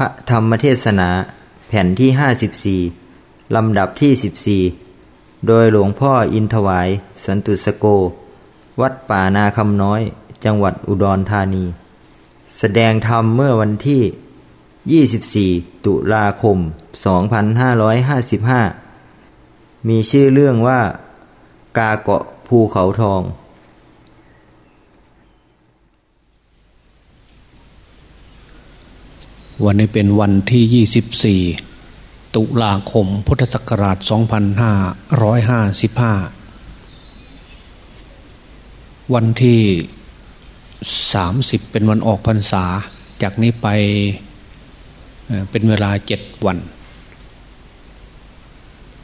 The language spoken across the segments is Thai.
ระธรรมเทศนา แผ่นที่ 54 ลำดับที่ 14 โดยหลวงพ่ออินทวาย สันตุสโก วัดป่านาคำน้อย จังหวัดอุดรธานี แสดงธรรมเมื่อวันที่ 24 ตุลาคม 2555 มีชื่อเรื่องว่า กาเกาะภูเขาทอง วันนี้เป็นวันที่ 24 ตุลาคมพุทธศักราช 2555 วันที่ 30 เป็นวันออกพรรษา จากนี้ไปเป็นเวลาเจ็ดวัน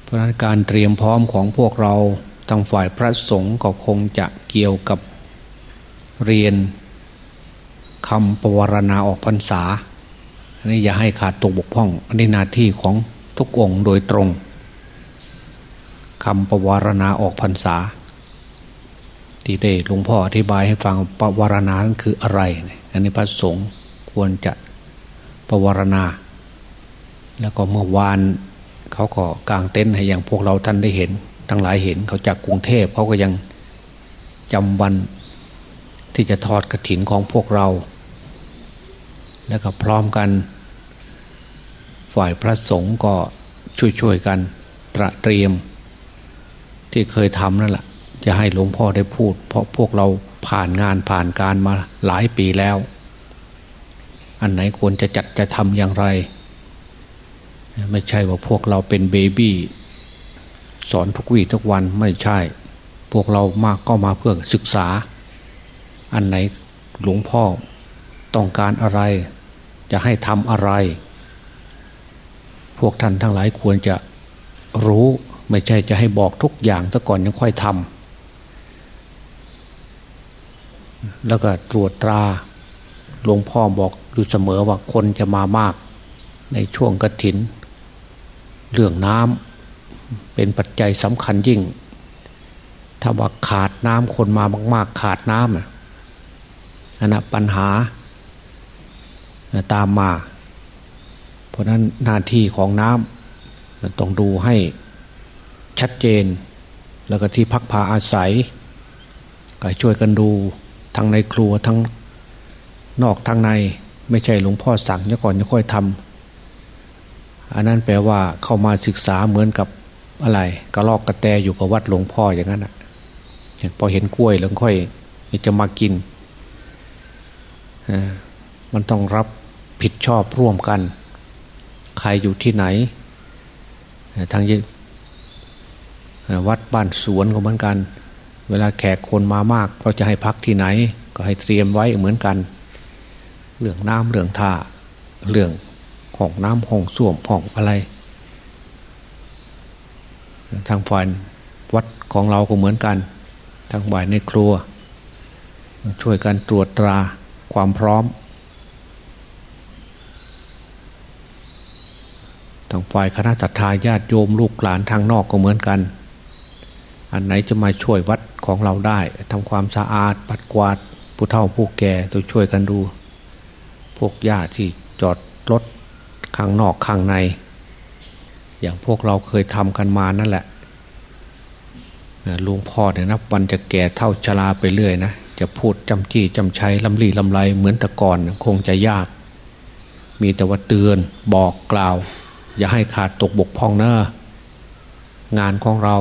เพราะนั้นการเตรียมพร้อมของพวกเราทางฝ่ายพระสงฆ์ก็คงจะเกี่ยวกับเรียนคำปวารณาออกพรรษา นนี้อย่าให้ขาดตกบกพร่องอันนี้หน้าที่ของทุกองค์โดยตรงคำประวารณาออกพรรษา ที่ได้หลวงพ่ออธิบายให้ฟังประวารณานั้นคืออะไร อันนี้พระสงฆ์ควรจะประวารณา แล้วก็เมื่อวานเขาก็กางเต็นท์ให้อย่างพวกเราท่านได้เห็น ทั้งหลายเห็นเขาจากกรุงเทพเขาก็ยังจำวันที่จะทอดกระถินของพวกเรา แล้วก็พร้อมกัน ฝ่ายพระสงฆ์ก็ช่วยๆกันตระเตรียม ที่เคยทำนั่นแหละจะให้หลวงพ่อได้พูด เพราะพวกเราผ่านงานผ่านการมาหลายปีแล้ว อันไหนควรจะจัดจะทำอย่างไร ไม่ใช่ว่าพวกเราเป็นเบบี้สอนทุกวี่ทุกวันไม่ใช่ พวกเรามากก็มาเพื่อศึกษา อันไหนหลวงพ่อต้องการอะไร จะให้ทำอะไร พวกท่านทั้งหลายควรจะรู้ไม่ใช่จะให้บอกทุกอย่างซะก่อนยังค่อยทำแล้วก็ตรวจตราหลวงพ่อบอกอยู่เสมอว่าคนจะมามาก ในช่วงกระถิน เรื่องน้ำเป็นปัจจัยสำคัญยิ่ง ถ้าว่าขาดน้ำคนมามากๆ ขาดน้ำอันนั้นปัญหาตามมา เพราะนั้นหน้าที่ของน้ำต้องดูให้ชัดเจน แล้วก็ที่พักพาอาศัย ก็ช่วยกันดูทั้งในครัวทั้งนอกทั้งใน ไม่ใช่หลวงพ่อสั่งเนี่ยก่อนจะค่อยทำอันนั้นแปลว่าเข้ามาศึกษาเหมือนกับอะไรกระลอกกระแตอยู่กับวัดหลวงพ่ออย่างนั้นอะพอเห็นกล้วยแล้วค่อยจะมากินมันต้องรับผิดชอบร่วมกัน ใครอยู่ที่ไหนทางยึวัดบ้านสวนก็เหมือนกัน เวลาแขกคนมามากเราจะให้พักที่ไหน ก็ให้เตรียมไว้เหมือนกัน เรื่องน้ำเรื่องท่าเรื่องห้องน้ำห้องส้วมห้องอะไร ทางฝ่ายวัดของเราก็เหมือนกัน ทางฝ่ายในครัว ช่วยกันตรวจตราความพร้อม ทาง ฝ่ายคณะสัตยาญาติโยมลูกหลานทางนอกก็เหมือนกัน อันไหนจะมาช่วยวัดของเราได้ทำความสะอาดปัดกวาดผู้เฒ่าผู้แก่ต้องช่วยกันดู พวกญาติที่จอดรถข้างนอกข้างใน อย่างพวกเราเคยทำกันมานั่นแหละลุงพ่อเนี่ยนับวันจะแก่เท่าชราไปเรื่อยนะจะพูดจำจี้จำชัยลำลี่ลำไรเหมือนแต่ก่อนคงจะยาก มีแต่ว่าเตือนบอกกล่าว อย่าให้ขาดตกบกพร่องเนอะงานของเรา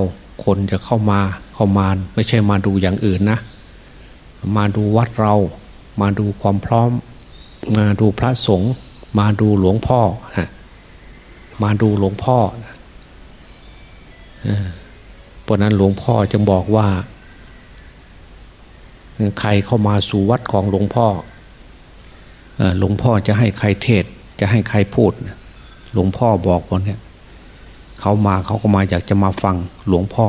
คนจะเข้ามาเข้ามาไม่ใช่มาดูอย่างอื่นนะ มาดูวัดเรา มาดูความพร้อม มาดูพระสงฆ์มาดูหลวงพ่อฮะมาดูหลวงพ่อเพราะนั้นหลวงพ่อจึงบอกว่า ใครเข้ามาสู่วัดของหลวงพ่อหลวงพ่อจะให้ใครเทศ จะให้ใครพูด หลวงพ่อบอกคนเนี้ยเขามาเขาก็มาอยากจะมาฟังหลวงพ่อ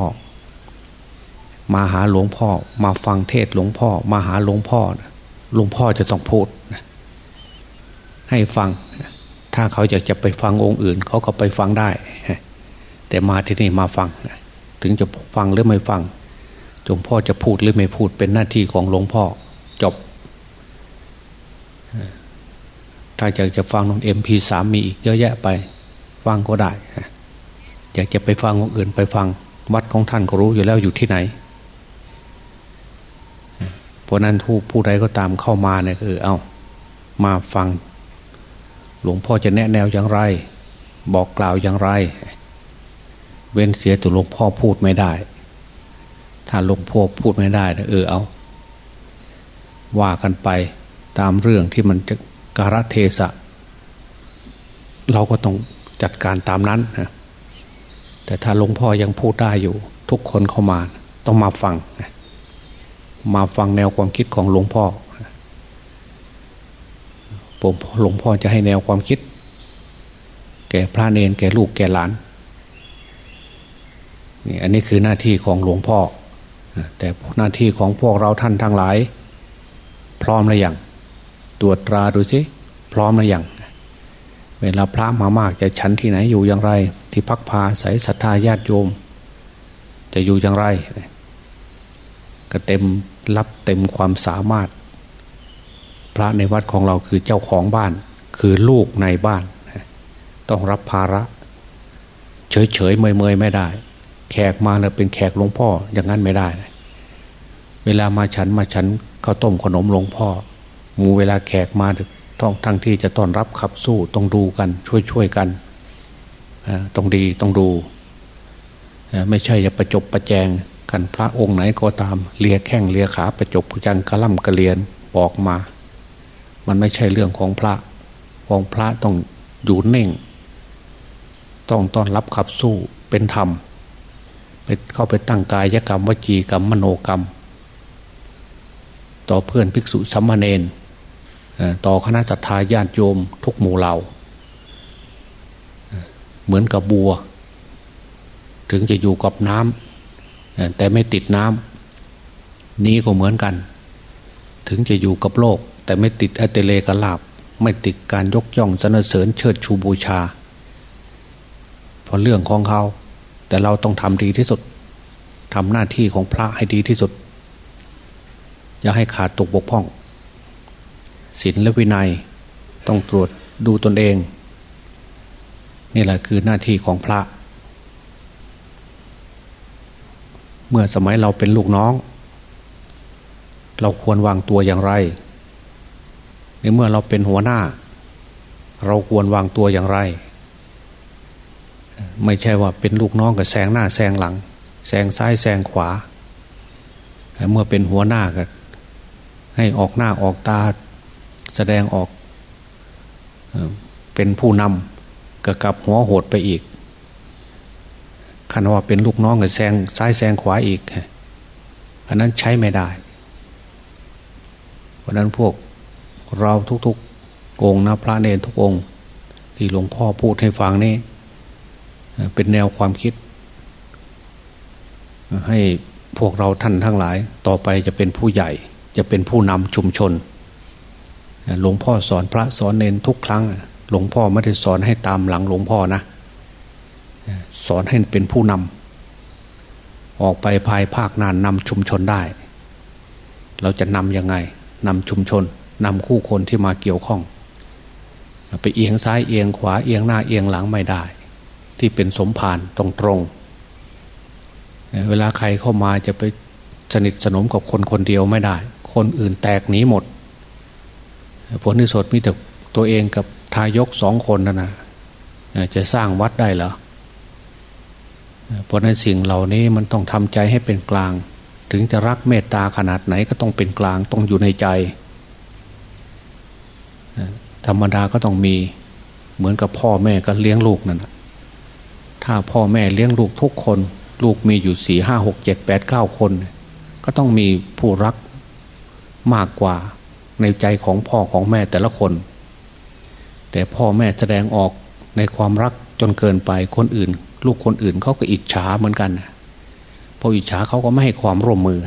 มาหาหลวงพ่อ มาฟังเทศหลวงพ่อ มาหาหลวงพ่อหลวงพ่อจะต้องพูดให้ฟัง ถ้าเขาอยากจะไปฟังองค์อื่น เขาก็ไปฟังได้ แต่มาที่นี่มาฟัง ถึงจะฟังหรือไม่ฟังหลวงพ่อจะพูดหรือไม่พูดเป็นหน้าที่ของหลวงพ่อจบ พ ถ้าอยากจะฟังนนเอ็มพีสามมีอีกเยอะแยะไปฟังก็ได้อยากจะไปฟังองอื่นไปฟังวัดของท่านก็รู้อยู่แล้วอยู่ที่ไหนเพราะนั้นทูผู้ใดก็ตามเข้ามาเนี่ยคือเอามาฟัง หลวงพ่อจะแนะแนวอย่างไร บอกกล่าวอย่างไร เว้นเสียตัวหลวงพ่อพูดไม่ได้ ถ้าหลวงพ่อพูดไม่ได้เออเอา ว่ากันไปตามเรื่องที่มันจะ การะเทศะ เราก็ต้องจัดการตามนั้นนะแต่ถ้าหลวงพ่อยังพูดได้อยู่ ทุกคนเข้ามาต้องมาฟัง มาฟังแนวความคิดของหลวงพ่อผมหลวงพ่อจะให้แนวความคิด แก่พระเนนแก่ลูกแก่หลานนี่อันนี้คือหน้าที่ของหลวงพ่อ แต่หน้าที่ของพวกเราท่านทั้งหลาย พร้อมหรือยัง ตรวจตราดูสิพร้อมหรือยังเวลาพระมามากจะฉันที่ไหนอยู่อย่างไร ที่พักพาใส่ศรัทธาญาติโยม จะอยู่อย่างไร ก็เต็มรับเต็มความสามารถ พระในวัดของเราคือเจ้าของบ้าน คือลูกในบ้าน ต้องรับภาระ เฉยเฉยเมยเมยไม่ได้ แขกมาแล้วเป็นแขกหลวงพ่ออย่างนั้นไม่ได้ เวลามาฉันมาฉันข้าวต้มขนมหลวงพ่อ มูเวลาแขกมาต้องทั้งที่จะต้อนรับขับสู้ต้องดูกันช่วยช่วยกันต้องดีต้องดู ไม่ใช่จะประจบประแจงกันพระองค์ไหนก็ตามเลียแข้งเลียขาประจบจังกระล่ำกระเลียนบอกมา มันไม่ใช่เรื่องของพระของพระต้องอยู่เน่ง ต้องต้อนรับขับสู้เป็นธรรมไปเข้าไปตั้งกายกรรมวจีกรรมมโนกรรม ต่อเพื่อนภิกษุสัมมาเนน ต่อคณะสัตยาญาติโยมทุกหมู่เหล่า เหมือนกับบัว ถึงจะอยู่กับน้ำแต่ไม่ติดน้ำนี้ก็เหมือนกัน ถึงจะอยู่กับโลก แต่ไม่ติดอัตเลกลาบ ไม่ติดการยกย่องสนเสริญเชิดชูบูชาเพราะเรื่องของเขา แต่เราต้องทำดีที่สุดทำหน้าที่ของพระให้ดีที่สุด อย่าให้ขาดตกบกพร่อง ศีลและวินัยต้องตรวจดูตนเอง นี่แหละคือหน้าที่ของพระ เมื่อสมัยเราเป็นลูกน้อง เราควรวางตัวอย่างไร ในเมื่อเราเป็นหัวหน้า เราควรวางตัวอย่างไร ไม่ใช่ว่าเป็นลูกน้องกับแซงหน้าแซงหลังแซงซ้ายแซงขวา เมื่อเป็นหัวหน้าก็ให้ออกหน้าออกตา แสดงออกเป็นผู้นำกระกับหัวโหดไปอีกคันว่าเป็นลูกน้องกับแซงซ้ายแซงขวาอีกอันนั้นใช้ไม่ได้ เพราะนั้นพวกเราทุกๆองนะพระเนรทุกองค์ ที่หลวงพ่อพูดให้ฟังนี่เป็นแนวความคิด ให้พวกเราท่านทั้งหลาย ต่อไปจะเป็นผู้ใหญ่ จะเป็นผู้นำชุมชน หลวงพ่อสอนพระสอนเนนทุกครั้ง หลวงพ่อไม่ได้สอนให้ตามหลังหลวงพ่อนะ สอนให้เป็นผู้นำออกไปภายภาคนานนำชุมชนได้ เราจะนำยังไงนำชุมชนนำคู่คนที่มาเกี่ยวข้อง ไปเอียงซ้ายเอียงขวาเอียงหน้าเอียงหลังไม่ได้ ที่เป็นสมภารตรงตรงเวลาใครเข้ามาจะไปสนิทสนมกับคนคนเดียวไม่ได้ คนอื่นแตกหนีหมด ผลที่สุดมีแต่ตัวเองกับทายกสองคนนั่นนะจะสร้างวัดได้เหรอเพราะในสิ่งเหล่านี้มันต้องทำใจให้เป็นกลาง ถึงจะรักเมตตาขนาดไหนก็ต้องเป็นกลางต้องอยู่ในใจ ธรรมดาก็ต้องมีเหมือนกับพ่อแม่ก็เลี้ยงลูกนั่นถ้าพ่อแม่เลี้ยงลูกทุกคน ลูกมีอยู่สี่ห้าหกเจ็ดแปดเก้าคน ก็ต้องมีผู้รักมากกว่า ในใจของพ่อของแม่แต่ละคน แต่พ่อแม่แสดงออกในความรักจนเกินไปคนอื่น ลูกคนอื่นเขาก็อิจฉาเหมือนกันพออิจฉาเขาก็ไม่ให้ความร่วมมือ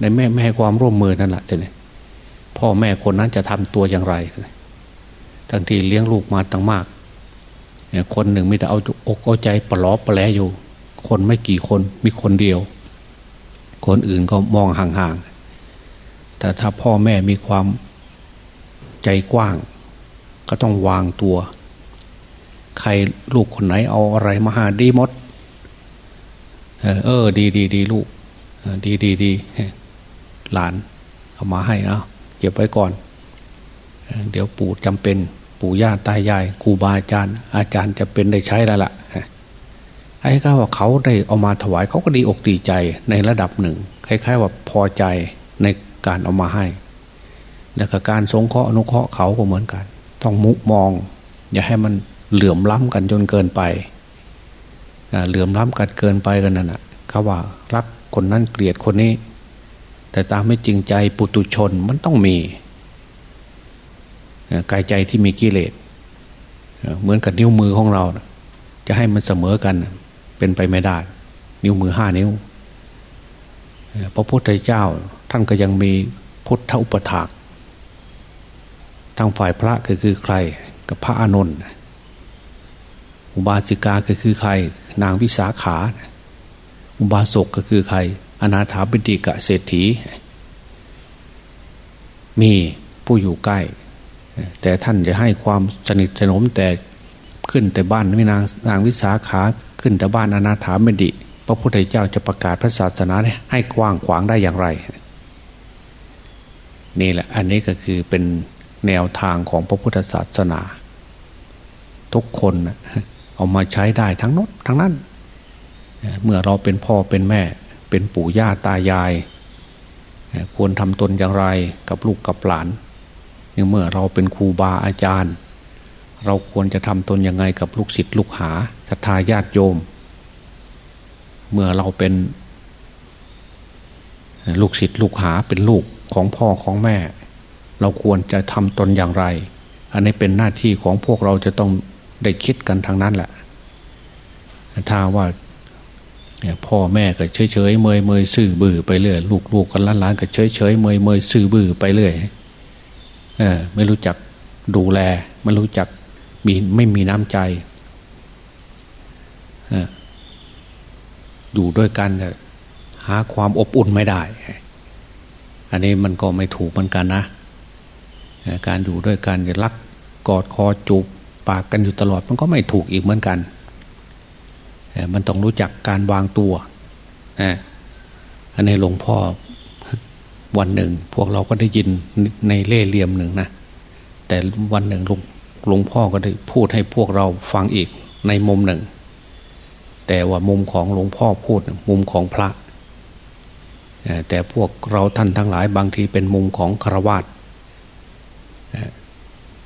ในแม่ไม่ให้ความร่วมมือนั่นแหละแต่เนี่ยพ่อแม่คนนั้นจะทำตัวอย่างไรทั้งที่เลี้ยงลูกมาตั้งมากคนหนึ่งมีแต่เอาอกเอาใจปลอบปลแลอยู่ คนไม่กี่คนมีคนเดียว คนอื่นก็มองห่างๆ แต่ถ้าพ่อแม่มีความใจกว้าง ก็ต้องวางตัว ใครลูกคนไหนเอาอะไรมาหาดีมด เออ ดีดีดีลูก ดีดีดีหลานเอามาให้เอาเก็บไว้ก่อน เดี๋ยวปู่จำเป็น ปู่ย่าตายายครูบาอาจารย์ อาจารย์จะเป็นได้ใช้แล้วล่ะไอ้ข้าว่าเขาได้เอามาถวายเขาก็ดีอกดีใจในระดับหนึ่งคล้ายๆว่าพอใจใน การเอามาให้ แล้วก็การสงเคราะห์อนุเคราะห์เขาก็เหมือนกัน ต้องมุมอง อย่าให้มันเหลื่อมล้ำกันจนเกินไปเหลื่อมล้ำกันเกินไปกันนั่นแหะเขาว่ารักคนนั้นเกลียดคนนี้ แต่ตามไม่จริงใจปุตุชนมันต้องมีกายใจที่มีกิเลสเหมือนกับนิ้วมือของเรา จะให้มันเสมอกันเป็นไปไม่ได้ นิ้วมือห้านิ้ว พระพุทธเจ้า ท่านก็ยังมีพุทธอุปถากทางฝ่ายพระก็คือใครกับพระอานนท์อุบาสิกาก็คือใคร นางวิสาขา อุบาสกก็คือใคร อนาถาบิดิกะเศรษฐี มีผู้อยู่ใกล้ แต่ท่านจะให้ความสนิทสนมแต่ขึ้นแต่บ้านวินางนางวิสาขาขึ้นแต่บ้านอนาถาบิดิพระพุทธเจ้าจะประกาศพระศาสนาให้กว้างขวางได้อย่างไร นี่แหละอันนี้ก็คือเป็นแนวทางของพระพุทธศาสนา ทุกคนเอามาใช้ได้ทั้งนดทั้งนั้น เมื่อเราเป็นพ่อเป็นแม่ เป็นปู่ย่าตายาย ควรทำตนอย่างไรกับลูกกับหลานเมื่อเราเป็นครูบาอาจารย์ เราควรจะทำตนยังไงกับลูกศิษย์ลูกหาศรัทธาญาติโยม เมื่อเราเป็นลูกศิษย์ลูกหาเป็นลูก ของพ่อของแม่ เราควรจะทำตนอย่างไร อันนี้เป็นหน้าที่ของพวกเราจะต้องได้คิดกันทางนั้นแหละถ้าว่าพ่อแม่ก็เฉยเฉยเมยเมยซื่อบื้อไปเรื่อยลูกลูกกันล้านล้านก็เฉยเฉยเมยเมยซื่อบื้อไปเรื่อยเออไม่รู้จักดูแล ไม่รู้จักมีไม่มีน้ำใจอยู่ด้วยกันหาความอบอุ่นไม่ได้ อันนี้มันก็ไม่ถูกเหมือนกันนะ การอยู่ด้วยกันรักกอดคอจูบปากกันอยู่ตลอดมันก็ไม่ถูกอีกเหมือนกัน มันต้องรู้จักการวางตัวอันนี้หลวงพ่อวันหนึ่ง พวกเราก็ได้ยินในเล่เหลี่ยมหนึ่งนะ แต่วันหนึ่งหลวงหลวงพ่อก็ได้พูดให้พวกเราฟังอีกในมุมหนึ่ง แต่ว่ามุมของหลวงพ่อพูดมุมของพระ แต่พวกเราท่านทั้งหลายบางทีเป็นมุมของครวาต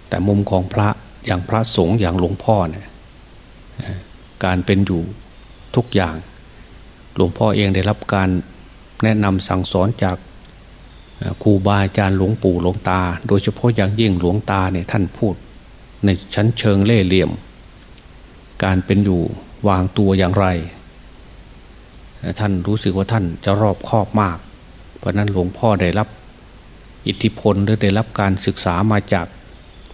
แต่มุมของพระอย่างพระสงฆ์อย่างหลวงพ่อเนี่ยการเป็นอยู่ทุกอย่าง หลวงพ่อเองได้รับการแนะนำสั่งสอนจากครูบาอาจารย์หลวงปู่หลวงตา โดยเฉพาะอย่างยิ่งหลวงตาเนี่ยท่านพูด ในชั้นเชิงเล่เหลี่ยม การเป็นอยู่วางตัวอย่างไร ท่านรู้สึกว่าท่านจะรอบคอบมาก เพราะนั้นหลวงพ่อได้รับอิทธิพลหรือได้รับการศึกษามาจาก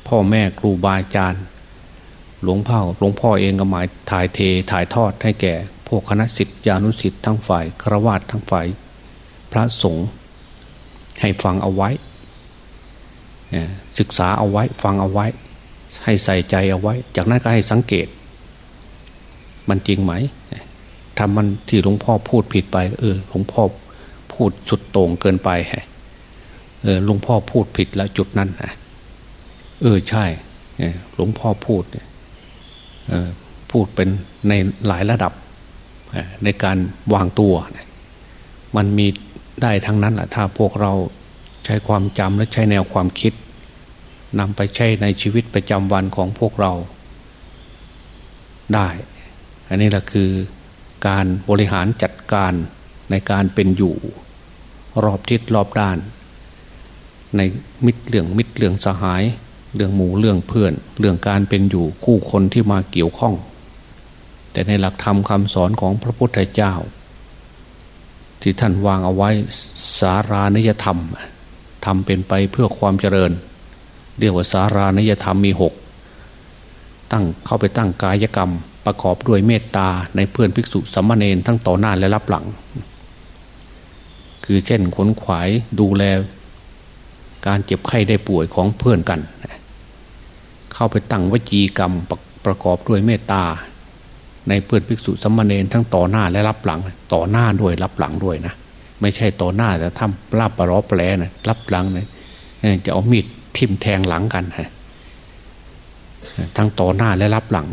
พ่อแม่ครูบาอาจารย์หลวงพ่อหลวงพ่อเองก็หมายถ่ายเทถ่ายทอดให้แก่ พวกคณะสิทธิานุสิทธิ์ทั้งฝ่ายครวาตทั้งฝ่ายพระสงฆ์ให้ฟังเอาไว้ ศึกษาเอาไว้ฟังเอาไว้ ให้ใส่ใจเอาไว้ จากนั้นก็ให้สังเกต มันจริงไหม ทำมันที่หลวงพ่อพูดผิดไป เออหลวงพ่อพูดสุดโต่งเกินไปเออหลวงพ่อพูดผิดแล้วจุดนั้นเออใช่หลวงพ่อพูดพูดเป็นในหลายระดับในการวางตัว มันมีได้ทั้งนั้นแหละถ้าพวกเราใช้ความจำและใช้แนวความคิดนำไปใช้ในชีวิตประจำวันของพวกเราได้ อันนี้แหละคือ การบริหารจัดการในการเป็นอยู่ รอบทิศรอบด้าน ในมิตรเหลืองมิตรเหลืองสหาย เรื่องหมู่เรื่องเพื่อน เรื่องการเป็นอยู่คู่คนที่มาเกี่ยวข้อง แต่ในหลักธรรมคำสอนของพระพุทธเจ้า ที่ท่านวางเอาไว้สารานิยธรรมทำเป็นไปเพื่อความเจริญเรียกว่าสารานิยธรรมมีหกตั้งเข้าไปตั้งกายกรรม ประกอบด้วยเมตตาในเพื่อนภิกษุสัมมาเนนทั้งต่อหน้าและรับหลัง คือเช่นขนขวายดูแล การเจ็บไข้ได้ป่วยของเพื่อนกัน เข้าไปตั้งวจีกรรมประประกอบด้วยเมตตา ในเพื่อนภิกษุสัมมาเนนทั้งต่อหน้าและรับหลัง ต่อหน้าด้วยรับหลังด้วยนะไม่ใช่ต่อหน้าแต่ทำลาบปร้อแปลนะรับหลังนะจะเอามีดทิ่มแทงหลังกันฮะทั้งต่อหน้าและรับหลัง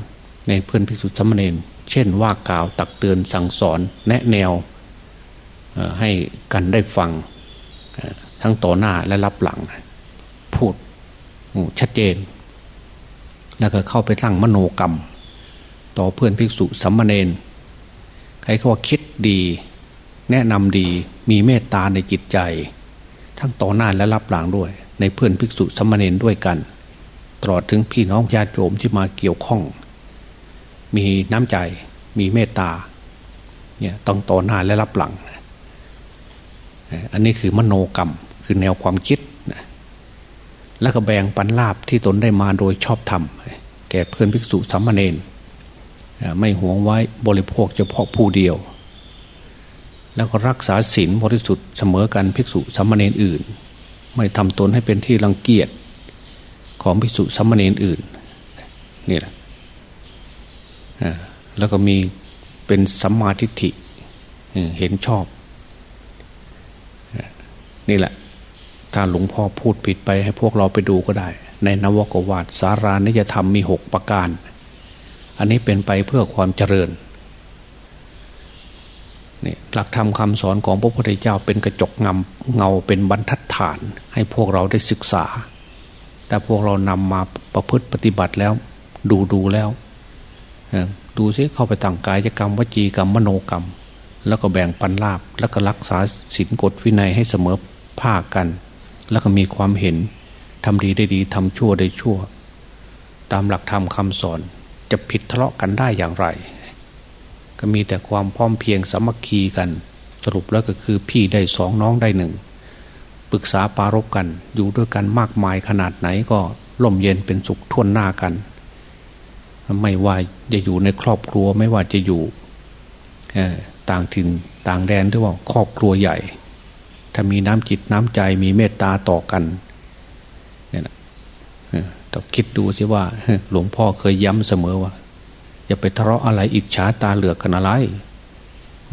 ในเพื่อนภิกษุสัมมาเนนเช่นว่ากล่าวตักเตือนสั่งสอนแนะแนวให้กันได้ฟังทั้งต่อหน้าและรับหลัง พูดชัดเจน แล้วก็เข้าไปตั้งมโนกรรม ต่อเพื่อนภิกษุสัมมาเนนใครเขาว่าคิดดี แนะนำดีมีเมตตาในจิตใจ ทั้งต่อหน้าและรับหลังด้วย ในเพื่อนภิกษุสัมมาเนนด้วยกันตลอดถึงพี่น้องญาติโยมที่มาเกี่ยวข้อง มีน้ำใจ มีเมตตา เนี่ยต้องต่อหน้าและรับหลัง อันนี้คือมโนกรรม คือแนวความคิด แล้วก็แบ่งปันลาบที่ตนได้มาโดยชอบธรรม แก่เพื่อนภิกษุสัมมเนนไม่หวงไว้บริโภคเฉพาะผู้เดียว แล้วก็รักษาศีลบริสุทธิ์เสมอกันภิกษุสัมมเนนอื่น ไม่ทำตนให้เป็นที่รังเกียจของภิกษุสัมมเนนอื่นนี่แหละ แล้วก็มีเป็นสัมมาทิฏฐิเห็นชอบ นี่แหละ ถ้าหลวงพ่อพูดผิดไปให้พวกเราไปดูก็ได้ ในนวกวาดสารานิยธรรมมีหกประการ อันนี้เป็นไปเพื่อความเจริญนี่หลักธรรมคำสอนของพระพุทธเจ้าเป็นกระจกงำเงาเป็นบรรทัดฐาน ให้พวกเราได้ศึกษา แต่พวกเรานำมาประพฤติปฏิบัติแล้ว ดูดูแล้ว ดูซิเข้าไปต่างกายกรรมวจีกรรมมโนกรรม แล้วก็แบ่งปันลาบ แล้วก็รักษาศีลกฎวินัยให้เสมอภาคกัน แล้วก็มีความเห็นทำดีได้ดีทำชั่วได้ชั่ว ตามหลักธรรมคาสอนจะผิดทะเลาะกันได้อย่างไร ก็มีแต่ความพร้อมเพียงสามัคคีกัน สรุปแล้วก็คือพี่ได้สองน้องได้หนึ่งปรึกษาปารบกัน อยู่ด้วยกันมากมายขนาดไหนก็ล่มเย็นเป็นสุขท่วนหน้ากัน ไม่ว่าจะอยู่ในครอบครัวไม่ว่าจะอยู่ต่างถิ่นต่างแดนหรือว่าครอบครัวใหญ่ ถ้ามีน้ำจิตน้ำใจมีเมตตาต่อกันเนี่ยนะต้องคิดดูสิว่า หลวงพ่อเคยย้ำเสมอว่า อย่าไปทะเลาะอะไรอิจฉาตาเหลือกกันอะไร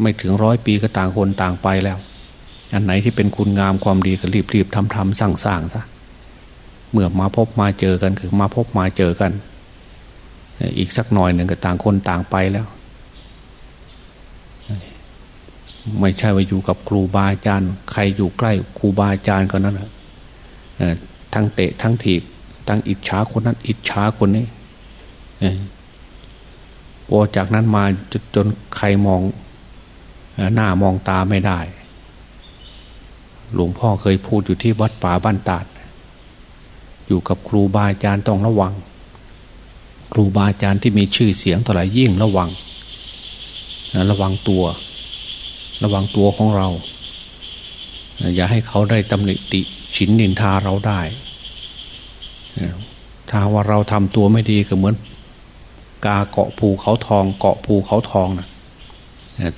ไม่ถึงร้อยปีก็ต่างคนต่างไปแล้ว อันไหนที่เป็นคุณงามความดีก็รีบรีบทำทำสร้างสร้างซะเมื่อมาพบมาเจอกันคือมาพบมาเจอกัน อีกสักหน่อยหนึ่งก็ต่างคนต่างไปแล้ว ไม่ใช่ว่าอยู่กับครูบาอาจารย์ ใครอยู่ใกล้ครูบาอาจารย์ก็นั้นทั้งเตะทั้งถีบทั้งอิจฉาคนนั้น อิจฉาคนนี้พอจากนั้นมาจจนใครมองหน้ามองตาไม่ได้ หลวงพ่อเคยพูดอยู่ที่วัดป่าบ้านตาด อยู่กับครูบาอาจารย์ต้องระวัง ครูบาอาจารย์ที่มีชื่อเสียงต่อหลายยิ่งระวัง ระวังตัว ระวังตัวของเรา อย่าให้เขาได้ตำหนิติฉินนินทาเราได้ ถ้าว่าเราทำตัวไม่ดีก็เหมือน กาเกาะภูเขาทอง เกาะภูเขาทองนะ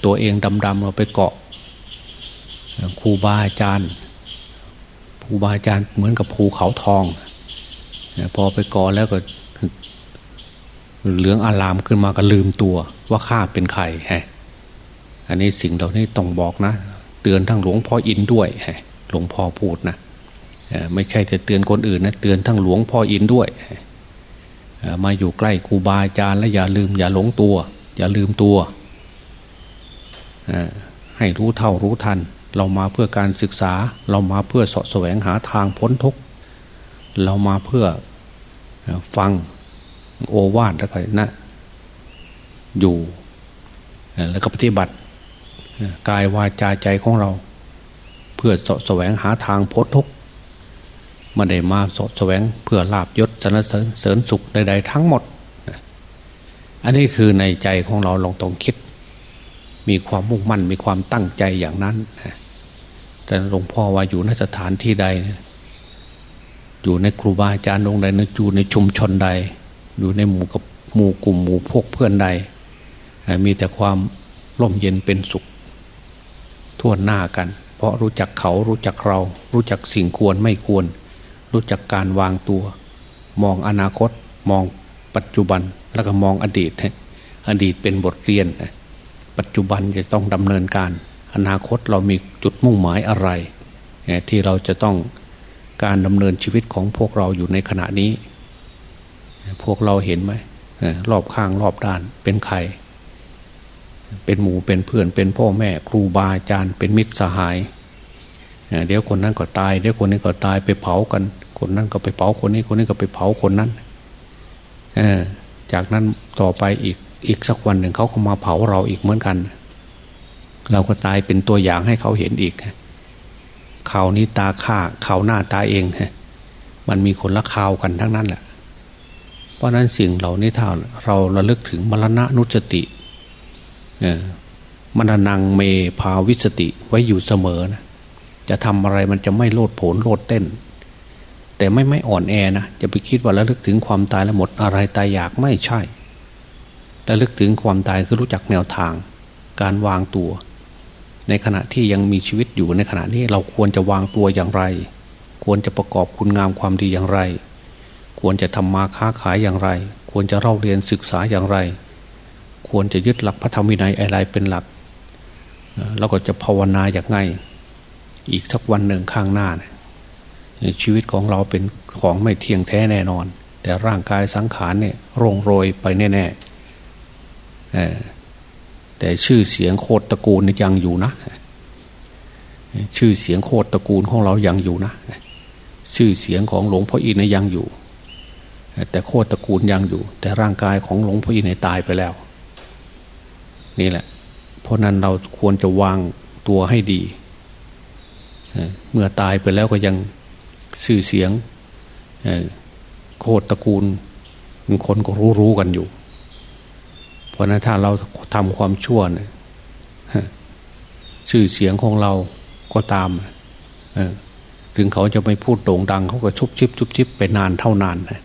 ตัวเองดำๆเราไปเกาะครูบาอาจารย์ครูบาอาจารย์เหมือนกับภูเขาทองพอไปเกาะแล้วก็ เหลืองอารามขึ้นมาก็ลืมตัว ว่าข้าเป็นใครฮะอันนี้สิ่งเหล่านี้ต้องบอกนะ เตือนทั้งหลวงพ่ออินด้วยฮะหลวงพ่อพูดนะไม่ใช่จะเตือนคนอื่นนะเตือนทั้งหลวงพ่ออินด้วยมาอยู่ใกล้ครูบาอาจารย์และอย่าลืม อย่าหลงตัว อย่าลืมตัวให้รู้เท่ารู้ทัน เรามาเพื่อการศึกษา เรามาเพื่อสาะแสวงหาทางพ้นทุกข์เรามาเพื่อฟัง โอวาทแล้วก็นะ อยู่แล้วก็ปฏิบัติกายวาจาใจของเรา เพื่อสะแสวงหาทางพ้นทุกข์มาได้มาสะแสวงเพื่อลาบยศสนเสริญเสริญสุขใดๆทั้งหมด อันนี้คือในใจของเราลองต้องคิด มีความมุ่งมั่นมีความตั้งใจอย่างนั้นแต่หลวงพ่อว่าอยู่ในสถานที่ใด อยู่ในครูบาอาจารย์องค์ใดอยู่ในชุมชนใด อยู่ในหมู่กับหมู่กลุ่มหมู่พวกเพื่อนใด มีแต่ความร่มเย็นเป็นสุขทั่วหน้ากัน เพราะรู้จักเขารู้จักเรา รู้จักสิ่งควรไม่ควร รู้จักการวางตัว มองอนาคต มองปัจจุบันแล้วก็มองอดีตอดีตเป็นบทเรียน ปัจจุบันจะต้องดำเนินการ อนาคตเรามีจุดมุ่งหมายอะไร ที่เราจะต้องการดำเนินชีวิตของพวกเราอยู่ในขณะนี้ พวกเราเห็นไหมรอบข้างรอบด้านเป็นใคร เป็นหมู่เป็นเพื่อนเป็นพ่อแม่ครูบาอาจารย์เป็นมิตรสหาย เดี๋ยวคนนั้นก็ตาย เดี๋ยวคนนี้ก็ตายไปเผากัน คนนั้นก็ไปเผาคนนี้คนนี้ก็ไปเผาคนนั้นจากนั้นต่อไปอีกอีกสักวันหนึ่งเขาก็มาเผาเราอีกเหมือนกัน เราก็ตายเป็นตัวอย่างให้เขาเห็นอีกข่าวนี้ตาข้าข่าวหน้าตาเองมันมีคนละข่าวกันทั้งนั้นแหละ เพราะนั้นสิ่งเหล่านี้ถ้าเราระลึกถึงมรณะนุสติมรณงเมภาวิสติไว้อยู่เสมอนะจะทำอะไรมันจะไม่โลดโผนโลดเต้น แต่ไม่ไม่อ่อนแอนะจะไปคิดว่าระลึกถึงความตายแล้วหมดอะไรตายอยากไม่ใช่ระลึกถึงความตายคือรู้จักแนวทาง การวางตัว ในขณะที่ยังมีชีวิตอยู่ในขณะนี้เราควรจะวางตัวอย่างไร ควรจะประกอบคุณงามความดีอย่างไร ควรจะทำมาค้าขายอย่างไร ควรจะเล่าเรียนศึกษาอย่างไร ควรจะยึดหลักพระธรรมวินัยอะไรเป็นหลักเราก็จะภาวนาอย่างไง อีกสักวันหนึ่งข้างหน้าชีวิตของเราเป็นของไม่เที่ยงแท้แน่นอน แต่ร่างกายสังขารเนี่ยรงโรยไปแน่แต่ชื่อเสียงโคตรตระกูลยังอยู่นะ ชื่อเสียงโคตรตระกูลของเรายังอยู่นะ ชื่อเสียงของหลวงพ่ออินยังอยู่ แต่โคตรตระกูลยังอยู่ แต่ร่างกายของหลวงพ่ออินตายไปแล้ว นี่แหละ เพราะนั้นเราควรจะวางตัวให้ดี เมื่อตายไปแล้วก็ยังชื่อเสียงโคตรตระกูลคนก็รู้รู้กันอยู่ เพราะนั้นถ้าเราทำความชั่วเนี่ยชื่อเสียงของเราก็ตามถึงเขาจะไม่พูดโด่งดัง เขาก็ชุบชิบชุบชิบไปนานเท่านานนะ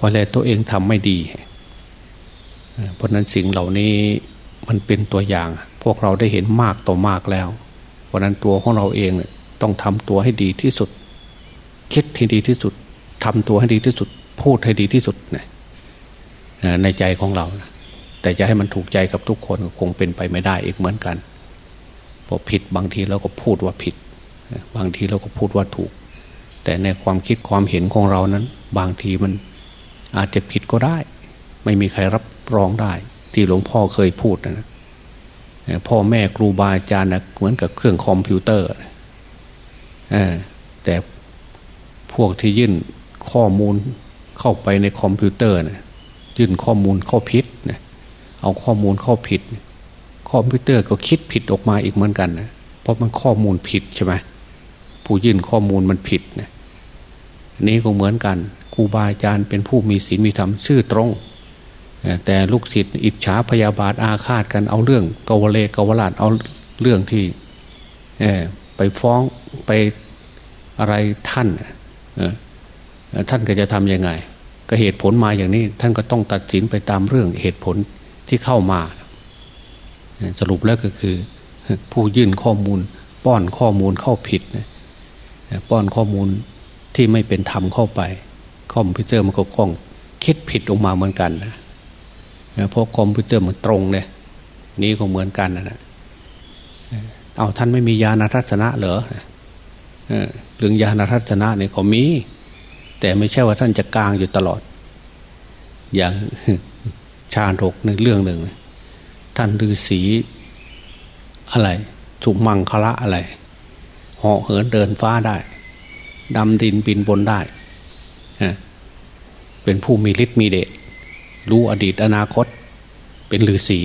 เพราะอะไรตัวเองทำไม่ดี เพราะนั้นสิ่งเหล่านี้มันเป็นตัวอย่าง พวกเราได้เห็นมากต่อมากแล้ว เพราะนั้นตัวของเราเองต้องทำตัวให้ดีที่สุด คิดให้ดีที่สุดทำตัวให้ดีที่สุด พูดให้ดีที่สุดในใจของเรานะแต่จะให้มันถูกใจกับทุกคนคงเป็นไปไม่ได้อีกเหมือนกันพอผิดบางทีเราก็พูดว่าผิด บางทีเราก็พูดว่าถูก แต่ในความคิดความเห็นของเรานั้น บางทีมัน อาจจะผิดก็ได้ ไม่มีใครรับรองได้ ที่หลวงพ่อเคยพูดนะพ่อแม่ครูบาอาจารย์นะเหมือนกับเครื่องคอมพิวเตอร์แต่พวกที่ยื่นข้อมูลเข้าไปในคอมพิวเตอร์นะยื่นข้อมูลข้อผิดนะเอาข้อมูลข้อผิด คอมพิวเตอร์ก็คิดผิดออกมาอีกเหมือนกันนะเพราะมันข้อมูลผิดใช่ไหมผู้ยื่นข้อมูลมันผิดนะนี้ก็เหมือนกัน รูบาอาจารย์เป็นผู้มีศีลมีธรรมชื่อตรง แต่ลูกศิษย์อิจฉาพยาบาทอาฆาตกันเอาเรื่องกวเลกวลาดเอาเรื่องที่ไปฟ้องไปอะไรท่านท่านก็จะทำยังไง ก็เหตุผลมาอย่างนี้ ท่านก็ต้องตัดสินไปตามเรื่องเหตุผลที่เข้ามา สรุปแล้วก็คือ ผู้ยื่นข้อมูล ป้อนข้อมูลเข้าผิดป้อนข้อมูลที่ไม่เป็นธรรมเข้าไป คอมพิวเตอร์มันก็กล้องคิดผิดออกมาเหมือนกันนะเพราะคอมพิวเตอร์มันตรงเนี่ยนี้ก็เหมือนกันนะเอาท่านไม่มียาณทัศนะเหรอเรื่องยาณทัศนะเนี่ยเขามี แต่ไม่ใช่ว่าท่านจะกลางอยู่ตลอด อย่างชาดกในเรื่องหนึ่ง ท่านฤาษีอะไรสุมังคละอะไรเหาะเหินเดินฟ้าได้ดำดินบินบนได้ เป็นผู้มีฤทธิ์มีเดชรู้อดีตอนาคต เป็นฤาษี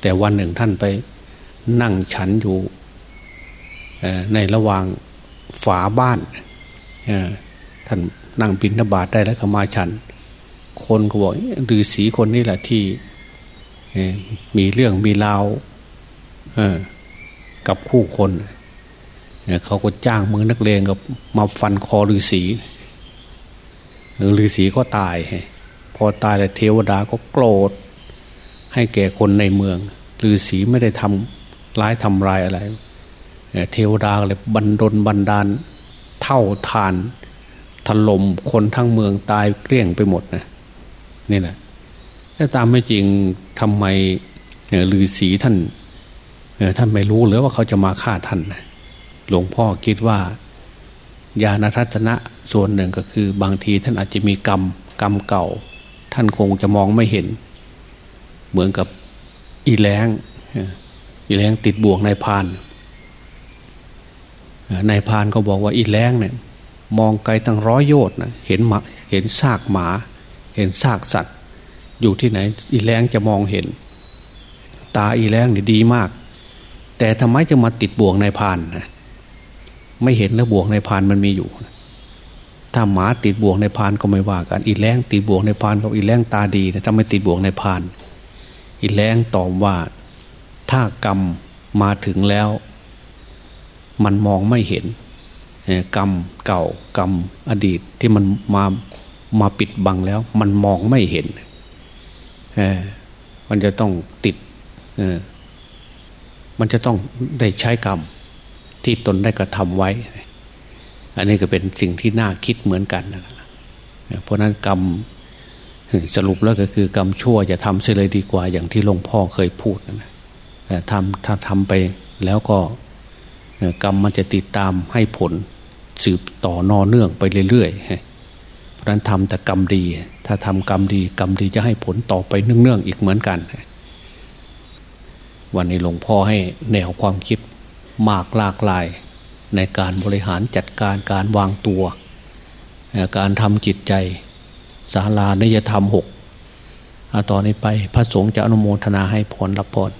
แต่วันหนึ่งท่านไปนั่งฉันอยู่ในระหว่างฝาบ้านท่านนั่งบินทบาทได้แล้วก็มาฉัน คนก็บอกฤาษีคนนี้แหละที่มีเรื่องมีราวกับคู่คนเขาก็จ้างมือนักเลงกับมาฟันคอฤาษี ฤาษีก็ตาย พอตายแล้วเทวดาก็โกรธ ให้แก่คนในเมืองฤาษีไม่ได้ทำร้ายทำลายอะไร เทวดาเลยบันดลบันดาล เท่าทานถล่มคนทั้งเมืองตายเกลี้ยงไปหมดนะนี่แหละถ้าตามไม่จริงทำไมฤาษีท่านท่านไม่รู้หรือว่าเขาจะมาฆ่าท่านหลวงพ่อคิดว่า ญาณทัศนะ ส่วนหนึ่งก็คือบางทีท่านอาจจะมีกรรมกรรมเก่า ท่านคงจะมองไม่เห็น เหมือนกับอีแรงอีแรงติดบ่วงในพานในพานก็บอกว่าอีแรงเนี่ยมองไกลตั้งร้อยโยชน์นะเห็นหมาเห็นซากหมา เห็นซากสัตว์ อยู่ที่ไหน อีแรงจะมองเห็น ตาอีแรงเนี่ดีมาก แต่ทำไมจะมาติดบ่วงในพานนะไม่เห็นแล้วบ่วงในพานมันมีอยู่ ถ้าหมาติดบ่วงในพานก็ไม่ว่ากันอีแรงติดบ่วงในพานกับอีแรงตาดีนะถ้าไม่ติดบ่วงในพาน อีแรงตอบว่าถ้ากรรมมาถึงแล้ว มันมองไม่เห็นกรรมเก่ากรรมอดีตที่มันมามาปิดบังแล้ว มันมองไม่เห็นมันจะต้องติดมันจะต้องได้ใช้กรรมที่ตนได้กระทำไว้ อันนี้ก็เป็นสิ่งที่น่าคิดเหมือนกันนะเพราะนั้นกรรมสรุปแล้วก็คือกรรมชั่วจะทำเสียเลยดีกว่า อย่างที่หลวงพ่อเคยพูดนะแต่ทำถ้าทำไปแล้วก็กรรมมันจะติดตามให้ผลสืบต่อนอเนื่องไปเรื่อยๆ เพราะนั้นทำแต่กรรมดี ถ้าทำกรรมดี กรรมดีจะให้ผลต่อไปเนื่องๆอีกเหมือนกัน วันนี้หลวงพ่อให้แนวความคิดมากหลากหลาย ในการบริหารจัดการการวางตัว การทำจิตใจศาลานิยธรรมหกตอนนี้ไปพระสงฆ์จะอนุโมทนาให้พรรับพร